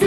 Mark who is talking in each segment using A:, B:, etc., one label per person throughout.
A: Di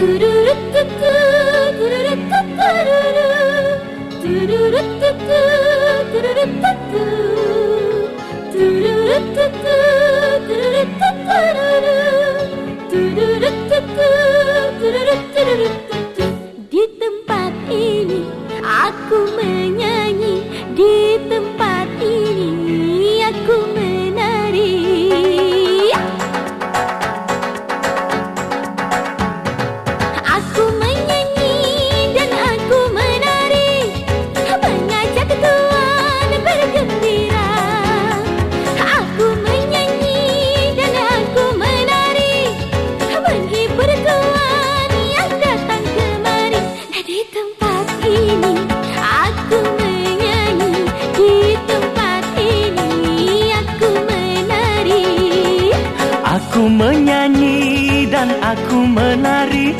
A: menyanyi dan aku menari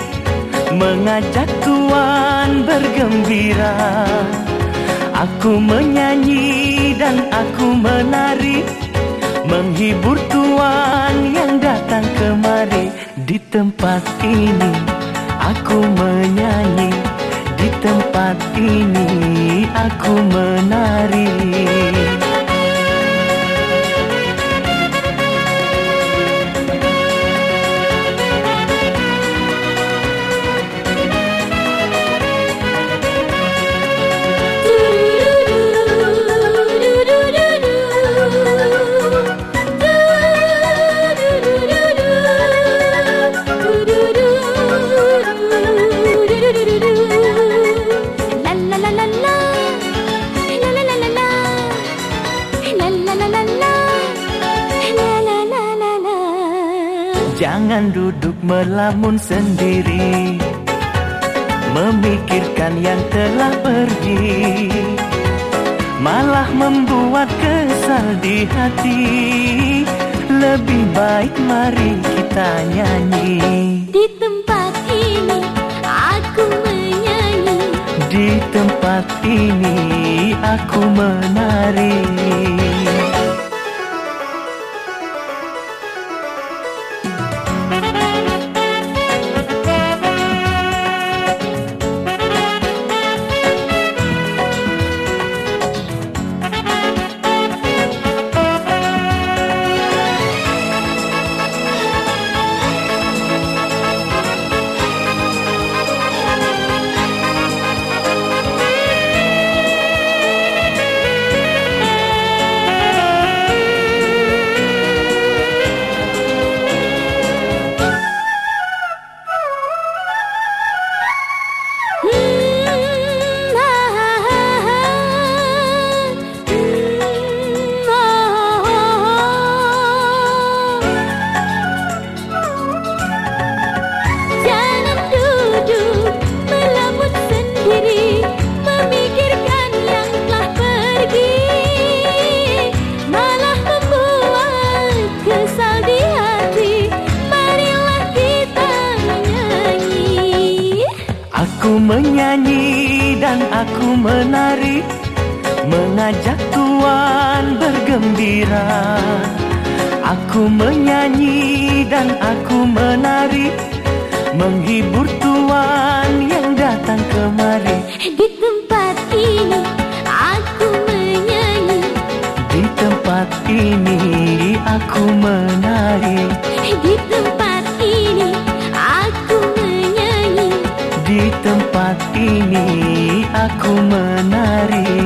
A: Mengajak tuan bergembira. Aku menyanyi dan aku menari Menghibur tuan yang datang kemari. Di tempat ini aku menyanyi Di tempat ini aku menari
B: Jangan duduk melamun sendiri. Memikirkan yang telah pergi. Malah membuat kesal di hati. Lebih baik mari kita nyanyi.
A: Di tempat ini aku menyanyi.
B: Di tempat ini aku menari
A: menyanyi
B: dan aku menari Mengajak tuan bergembira. Aku menyanyi dan aku menari Menghibur tuan yang datang kemari.
A: Di tempat ini aku menyanyi.
B: Di tempat ini aku menari.
A: Di tempat
B: saat ini aku menari.